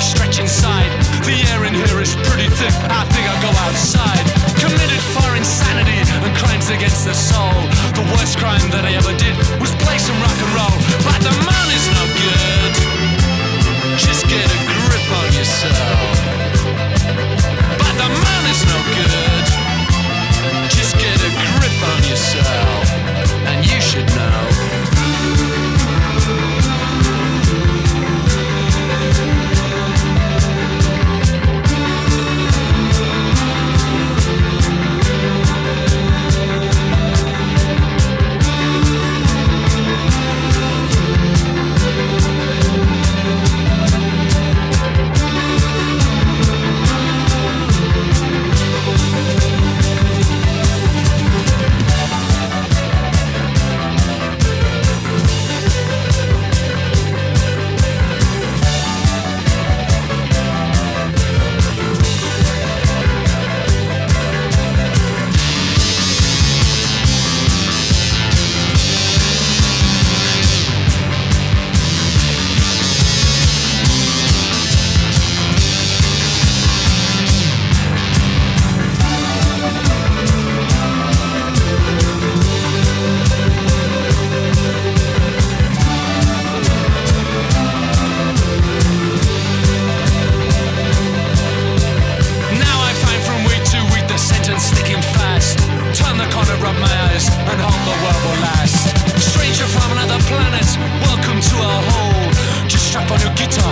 stretch inside. The air in here is pretty thick. I think I'll go outside. guitar